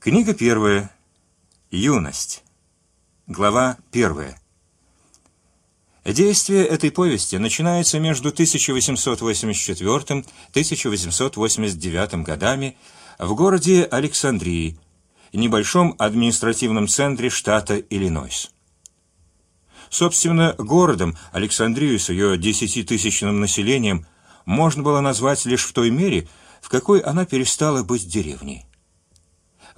Книга первая. Юность. Глава первая. Действие этой повести начинается между 1884-1889 годами в городе Александрии, небольшом административном центре штата Иллинойс. Собственно, городом Александрию с ее десятитысячным населением можно было назвать лишь в той мере, в какой она перестала быть деревней.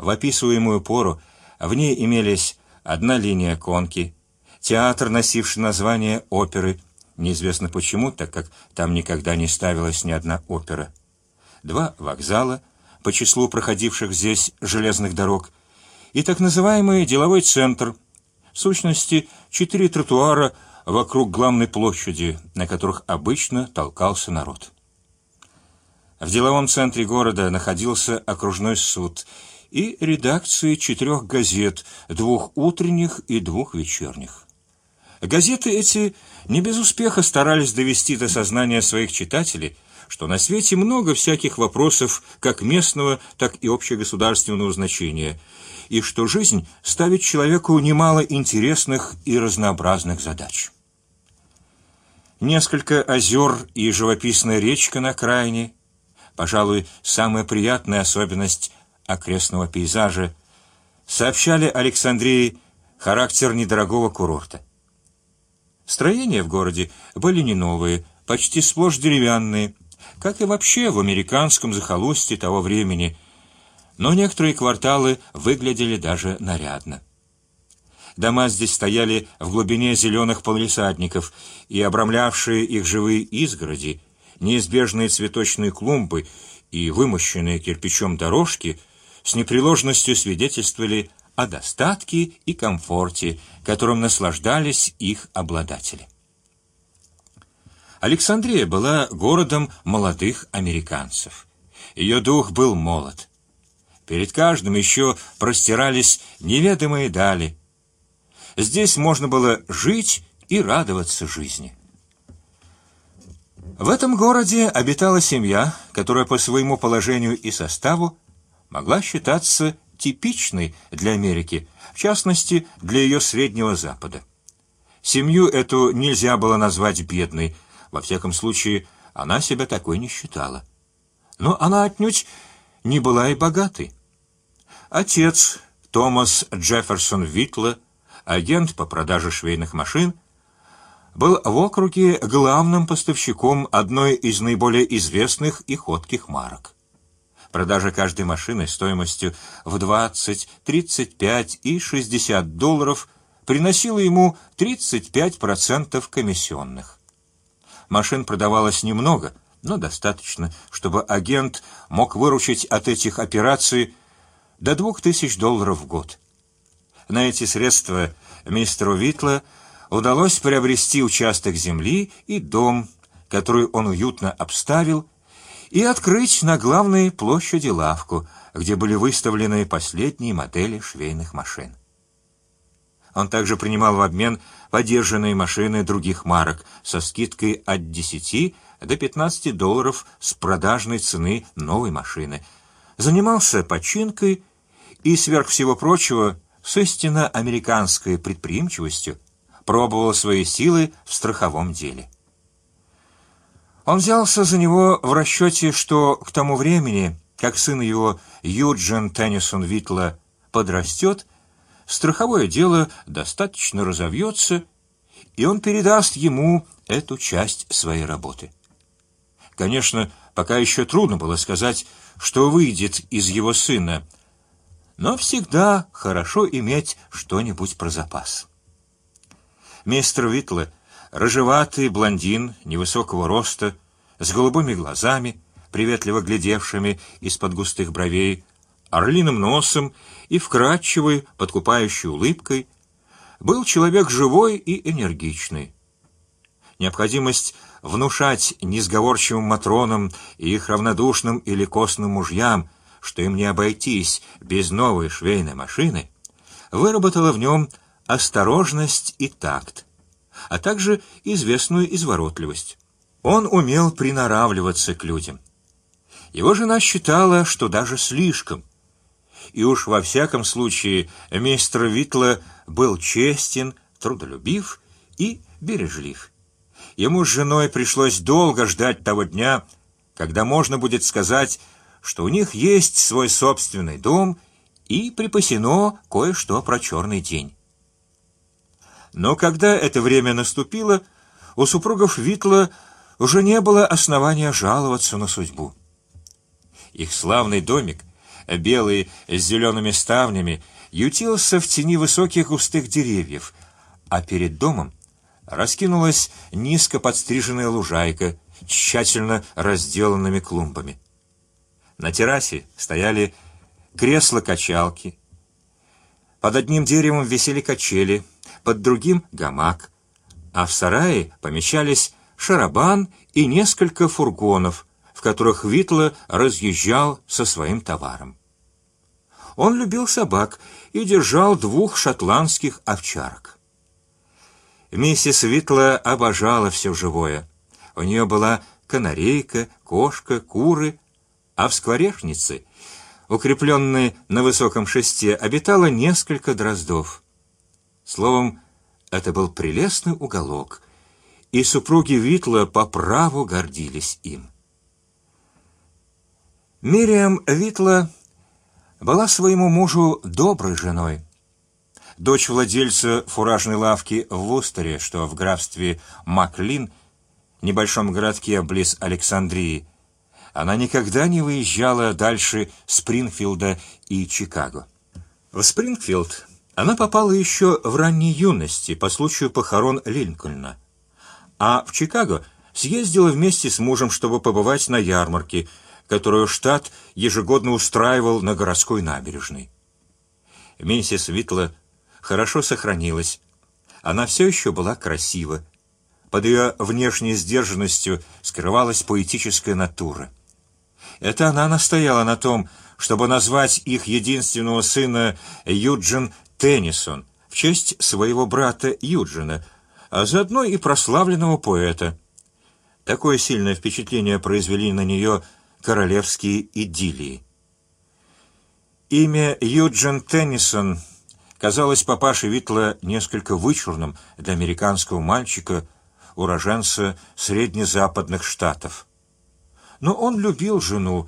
В описываемую пору в ней имелись одна линия конки, театр, носивший название оперы, неизвестно почему, так как там никогда не ставилась ни одна опера, два вокзала по числу проходивших здесь железных дорог и так называемый деловой центр, в сущности четыре тротуара вокруг главной площади, на которых обычно толкался народ. В деловом центре города находился окружной суд и редакции четырех газет, двух утренних и двух вечерних. Газеты эти не без успеха старались довести до сознания своих читателей, что на свете много всяких вопросов, как местного, так и общегосударственного значения, и что жизнь ставит человеку немало интересных и разнообразных задач. Несколько озер и живописная речка на окраине, пожалуй, самая приятная особенность окрестного пейзажа, сообщали Александрии характер недорогого курорта. Строения в городе были не новые, почти сплошь деревянные, как и вообще в американском захолустье того времени, но некоторые кварталы выглядели даже нарядно. Дома здесь стояли в глубине зеленых полисадников, и обрамлявшие их живые изгороди, неизбежные цветочные клумбы и вымощенные кирпичом дорожки с непреложностью свидетельствовали о достатке и комфорте, которым наслаждались их обладатели. Александрия была городом молодых американцев. Ее дух был молод. Перед каждым еще простирались неведомые дали. Здесь можно было жить и радоваться жизни. В этом городе обитала семья, которая по своему положению и составу могла считаться типичной для Америки, в частности для ее среднего Запада. Семью эту нельзя было назвать бедной, во всяком случае она себя такой не считала. Но она отнюдь не была и богатой. Отец Томас Джефферсон Витла, агент по продаже швейных машин, был в округе главным поставщиком одной из наиболее известных и ходких марок. Продажа каждой машины стоимостью в 20, 35 и 60 долларов приносила ему 35 процентов комиссионных. Машин продавалось немного, но достаточно, чтобы агент мог выручить от этих операций до двух тысяч долларов в год. На эти средства мистеру Витла удалось приобрести участок земли и дом, который он уютно обставил и открыть на главной площади лавку, где были выставлены последние модели швейных машин. Он также принимал в обмен подержанные машины других марок со скидкой от 10 до 15 долларов с продажной цены новой машины, занимался починкой и сверх всего прочего с истинно американской предприимчивостью пробовал свои силы в страховом деле. Он взялся за него в расчете, что к тому времени, как сын его Юджин Теннисон Витла подрастет, страховое дело достаточно разовьется, и он передаст ему эту часть своей работы. Конечно, пока еще трудно было сказать, что выйдет из его сына, но всегда хорошо иметь что-нибудь про запас. Мистер Витла рыжеватый блондин невысокого роста, с голубыми глазами, приветливо глядевшими из-под густых бровей, орлиным носом и вкрадчивой, подкупающей улыбкой, был человек живой и энергичный. Необходимость внушать несговорчивым матронам и их равнодушным или косным мужьям, что им не обойтись без новой швейной машины, выработала в нем осторожность и такт а также известную изворотливость. Он умел приноравливаться к людям. Его жена считала, что даже слишком, и уж во всяком случае мистер Витла был честен, трудолюбив и бережлив. Ему с женой пришлось долго ждать того дня, когда можно будет сказать, что у них есть свой собственный дом и припасено кое-что про черный день. Но когда это время наступило, у супругов Витла уже не было основания жаловаться на судьбу. Их славный домик, белый с зелеными ставнями, ютился в тени высоких густых деревьев, а перед домом раскинулась низко подстриженная лужайка, тщательно разделанными клумбами. На террасе стояли кресла-качалки. Под одним деревом висели качели, под другим гамак, а в сарае помещались шарабан и несколько фургонов, в которых Витла разъезжал со своим товаром. Он любил собак и держал двух шотландских овчарок. Миссис Витла обожала все живое. У нее была канарейка, кошка, куры, а в скворечнице, укрепленной на высоком шесте, обитало несколько дроздов. Словом, это был прелестный уголок, и супруги Витла по праву гордились им. Мириам Витла была своему мужу доброй женой. Дочь владельца фуражной лавки в Вустере, что в графстве Маклин, небольшом городке близ Александрии, она никогда не выезжала дальше Спрингфилда и Чикаго. В Спрингфилд она попала еще в ранней юности по случаю похорон Линкольна, а в Чикаго съездила вместе с мужем, чтобы побывать на ярмарке, которую штат ежегодно устраивал на городской набережной. Миссис Витла хорошо сохранилась. Она все еще была красива. Под ее внешней сдержанностью скрывалась поэтическая натура. Это она настояла на том, чтобы назвать их единственного сына Юджин Теннисон в честь своего брата Юджина, а заодно и прославленного поэта. Такое сильное впечатление произвели на нее королевские идиллии. Имя Юджин Теннисон казалось папаше Витла несколько вычурным для американского мальчика, уроженца среднезападных штатов. Но он любил жену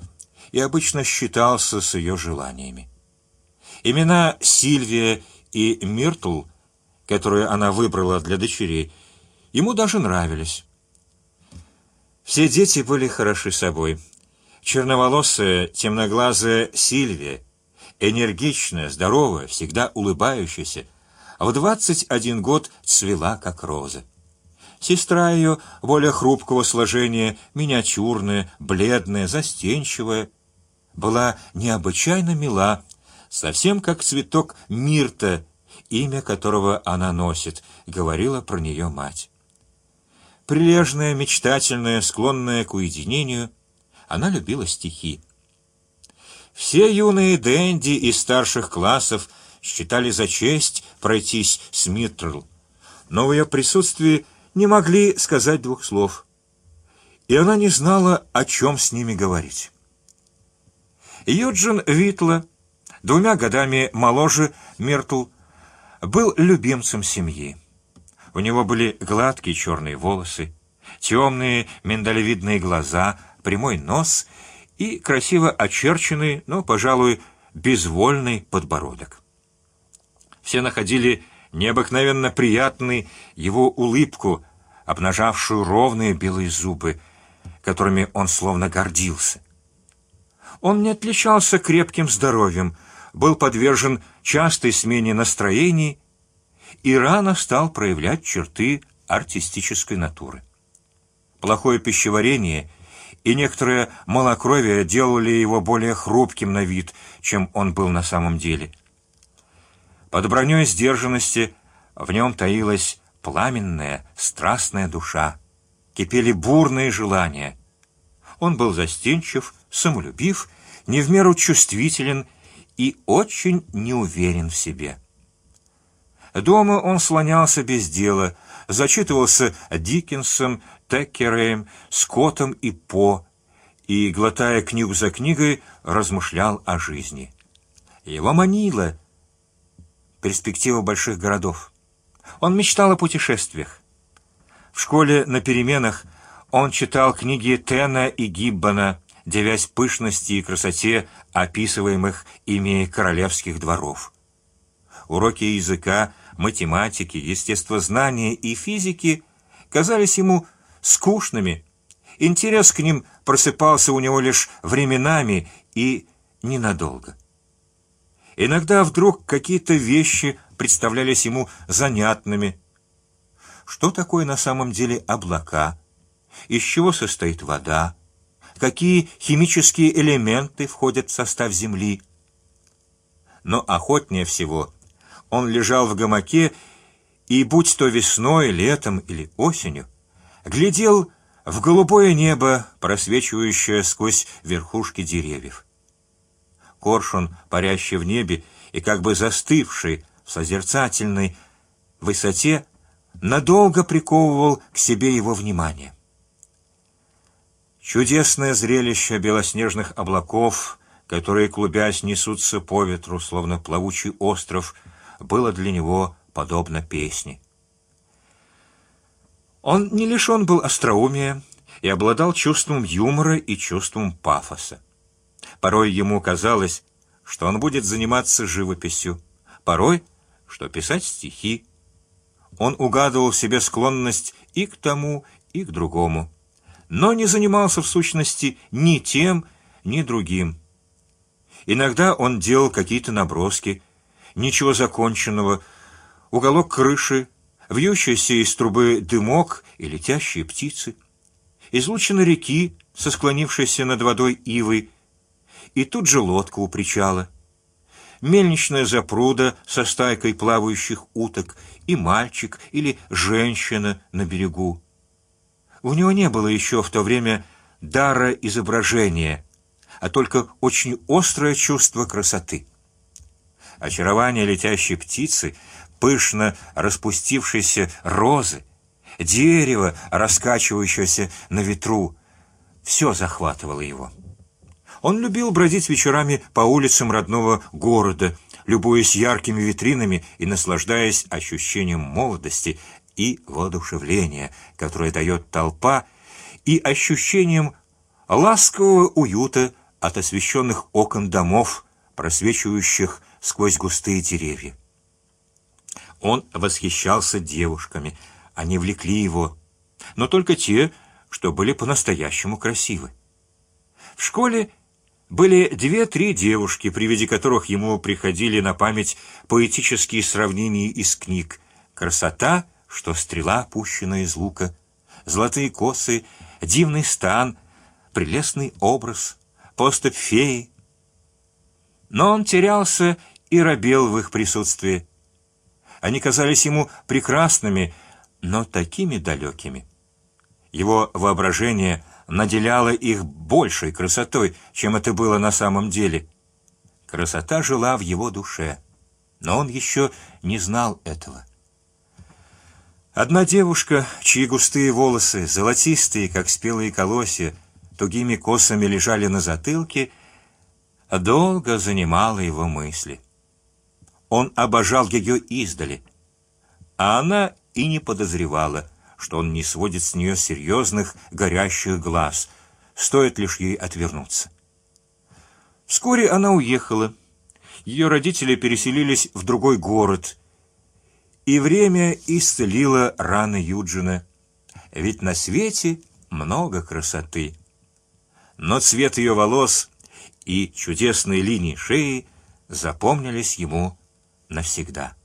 и обычно считался с ее желаниями. Имена Сильвия и Миртл, которые она выбрала для дочерей, ему даже нравились. Все дети были хороши собой. Черноволосая, темноглазая Сильвия, энергичная, здоровая, всегда улыбающаяся, в двадцать один год цвела как роза. Сестра ее более хрупкого сложения, миниатюрная, бледная, застенчивая, была необычайно мила совсем как цветок мирта, имя которого она носит, говорила про нее мать. Прилежная, мечтательная, склонная к уединению, она любила стихи. Все юные денди из старших классов считали за честь пройтись с Митрл, но в ее присутствии не могли сказать двух слов, и она не знала, о чем с ними говорить. Юджин Витла двумя годами моложе Миртл, был любимцем семьи. У него были гладкие черные волосы, темные миндалевидные глаза, прямой нос и красиво очерченный, но, пожалуй, безвольный подбородок. Все находили необыкновенно приятной его улыбку, обнажавшую ровные белые зубы, которыми он словно гордился. Он не отличался крепким здоровьем, был подвержен частой смене настроений и рано стал проявлять черты артистической натуры. Плохое пищеварение и некоторое малокровие делали его более хрупким на вид, чем он был на самом деле. Под броней сдержанности в нем таилась пламенная, страстная душа, кипели бурные желания. Он был застенчив, самолюбив, не в меру чувствителен и очень неуверен в себе. Дома он слонялся без дела, зачитывался Диккенсом, Теккереем, Скоттом и По, и глотая книгу за книгой размышлял о жизни. Его манила перспектива больших городов. Он мечтал о путешествиях. В школе на переменах он читал книги Тена и Гиббона, девясь пышности и красоте описываемых ими королевских дворов. Уроки языка, математики, естествознания и физики казались ему скучными. Интерес к ним просыпался у него лишь временами и ненадолго. Иногда вдруг какие-то вещи представлялись ему занятными. Что такое на самом деле облака? Из чего состоит вода? Какие химические элементы входят в состав Земли? Но охотнее всего он лежал в гамаке и, будь то весной, летом или осенью, глядел в голубое небо, просвечивающее сквозь верхушки деревьев. Коршун, парящий в небе и как бы застывший в созерцательной высоте, надолго приковывал к себе его внимание. Чудесное зрелище белоснежных облаков, которые клубясь несутся по ветру, словно плавучий остров, было для него подобно песне. Он не лишен был остроумия и обладал чувством юмора и чувством пафоса. Порой ему казалось, что он будет заниматься живописью, порой, что писать стихи. Он угадывал в себе склонность и к тому, и к другому, но не занимался в сущности ни тем, ни другим. Иногда он делал какие-то наброски, ничего законченного, уголок крыши, вьющийся из трубы дымок и летящие птицы, излучина реки со склонившейся над водой ивой, и тут же лодка у причала, мельничная запруда со стайкой плавающих уток и мальчик или женщина на берегу. У него не было еще в то время дара изображения, а только очень острое чувство красоты. Очарование летящей птицы пышно распустившейся розы, дерево, раскачивающееся на ветру, все захватывало его. Он любил бродить вечерами по улицам родного города, любуясь яркими витринами и наслаждаясь ощущением молодости и воодушевления, которое дает толпа, и ощущением ласкового уюта от освещенных окон домов, просвечивающих сквозь густые деревья. Он восхищался девушками, они влекли его, но только те, что были по-настоящему красивы. В школе были две-три девушки, при виде которых ему приходили на память поэтические сравнения из книг: красота, что стрела, пущенная из лука, золотые косы, дивный стан, прелестный образ, поступь феи. Но он терялся и робел в их присутствии. Они казались ему прекрасными, но такими далекими. Его воображение наделяло их большей красотой, чем это было на самом деле. Красота жила в его душе, но он еще не знал этого. Одна девушка, чьи густые волосы, золотистые, как спелые колосья, тугими косами лежали на затылке, долго занимала его мысли. Он обожал ее издали, а она и не подозревала, что он не сводит с нее серьезных горящих глаз. Стоит лишь ей отвернуться. Вскоре она уехала. Ее родители переселились в другой город, и время исцелило раны Юджина. Ведь на свете много красоты, но цвет ее волос и чудесные линии шеи запомнились ему навсегда.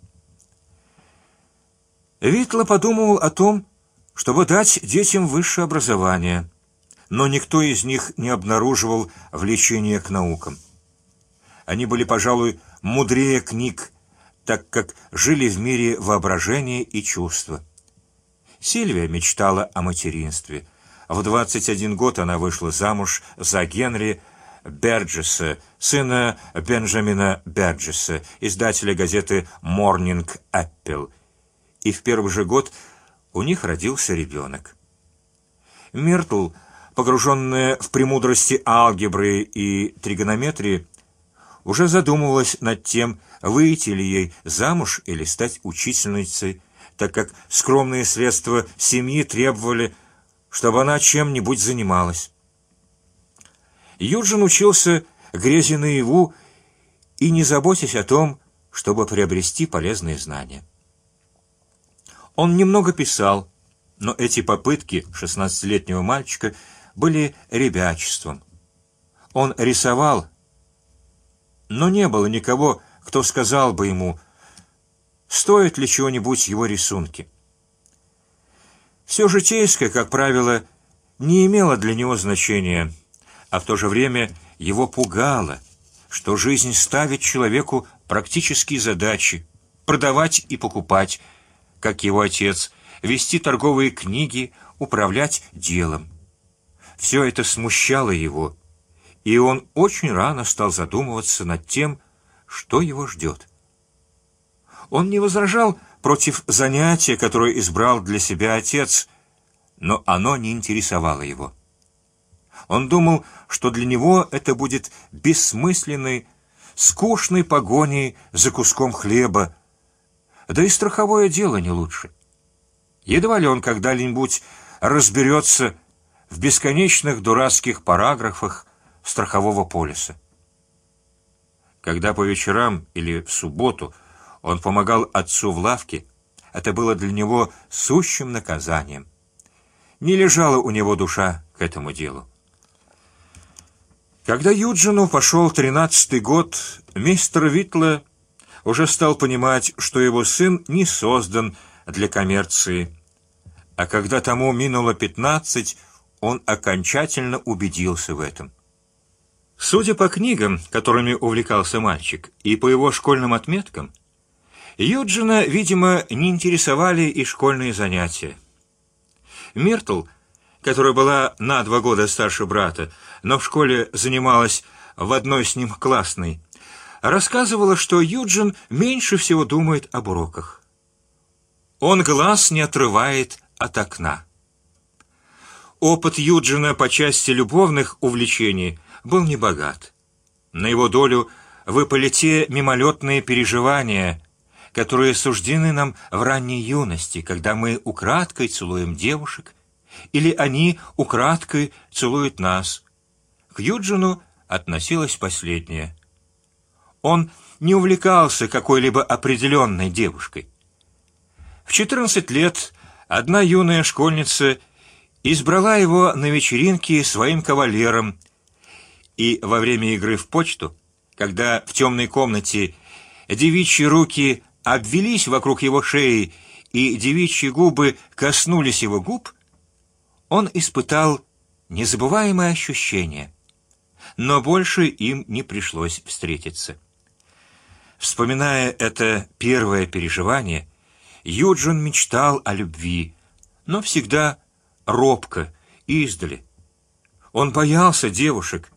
Витла подумал о том, чтобы дать детям высшее образование, но никто из них не обнаруживал влечения к наукам. Они были, пожалуй, мудрее книг, так как жили в мире воображения и чувства. Сильвия мечтала о материнстве. В 21 год она вышла замуж за Генри Берджеса, сына Бенджамина Берджеса, издателя газеты Morning Apple, и в первый же год у них родился ребенок. Миртл, погруженная в премудрости алгебры и тригонометрии, уже задумывалась над тем, выйти ли ей замуж или стать учительницей, так как скромные средства семьи требовали, чтобы она чем-нибудь занималась. Юджин учился грези наяву и не заботясь о том, чтобы приобрести полезные знания. Он немного писал, но эти попытки шестнадцатилетнего мальчика были ребячеством. Он рисовал, но не было никого, кто сказал бы ему, стоит ли чего-нибудь его рисунки. Все житейское, как правило, не имело для него значения, а в то же время его пугало, что жизнь ставит человеку практические задачи: продавать и покупать, как его отец, вести торговые книги, управлять делом. Все это смущало его, и он очень рано стал задумываться над тем, что его ждет. Он не возражал против занятия, которое избрал для себя отец, но оно не интересовало его. Он думал, что для него это будет бессмысленной, скучной погоней за куском хлеба, да и страховое дело не лучше. Едва ли он когда-нибудь разберется в бесконечных дурацких параграфах страхового полиса. Когда по вечерам или в субботу он помогал отцу в лавке, это было для него сущим наказанием. Не лежала у него душа к этому делу. Когда Юджину пошел тринадцатый год, мистер Витла уже стал понимать, что его сын не создан для коммерции, а когда тому минуло пятнадцать, он окончательно убедился в этом. Судя по книгам, которыми увлекался мальчик, и по его школьным отметкам, Юджина, видимо, не интересовали и школьные занятия. Миртл, которая была на два года старше брата, но в школе занималась в одной с ним классной, рассказывала, что Юджин меньше всего думает об уроках. Он глаз не отрывает от окна. Опыт Юджина по части любовных увлечений был небогат. На его долю выпали те мимолетные переживания, которые суждены нам в ранней юности, когда мы украдкой целуем девушек, или они украдкой целуют нас. К Юджину относилось последнее. Он не увлекался какой-либо определенной девушкой. В четырнадцать лет одна юная школьница избрала его на вечеринке своим кавалером, и во время игры в почту, когда в темной комнате девичьи руки обвелись вокруг его шеи и девичьи губы коснулись его губ, он испытал незабываемое ощущение, но больше им не пришлось встретиться. Вспоминая это первое переживание, Юджин мечтал о любви, но всегда робко издали. Он боялся девушек,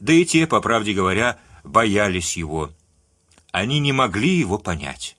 да и те, по правде говоря, боялись его. Они не могли его понять.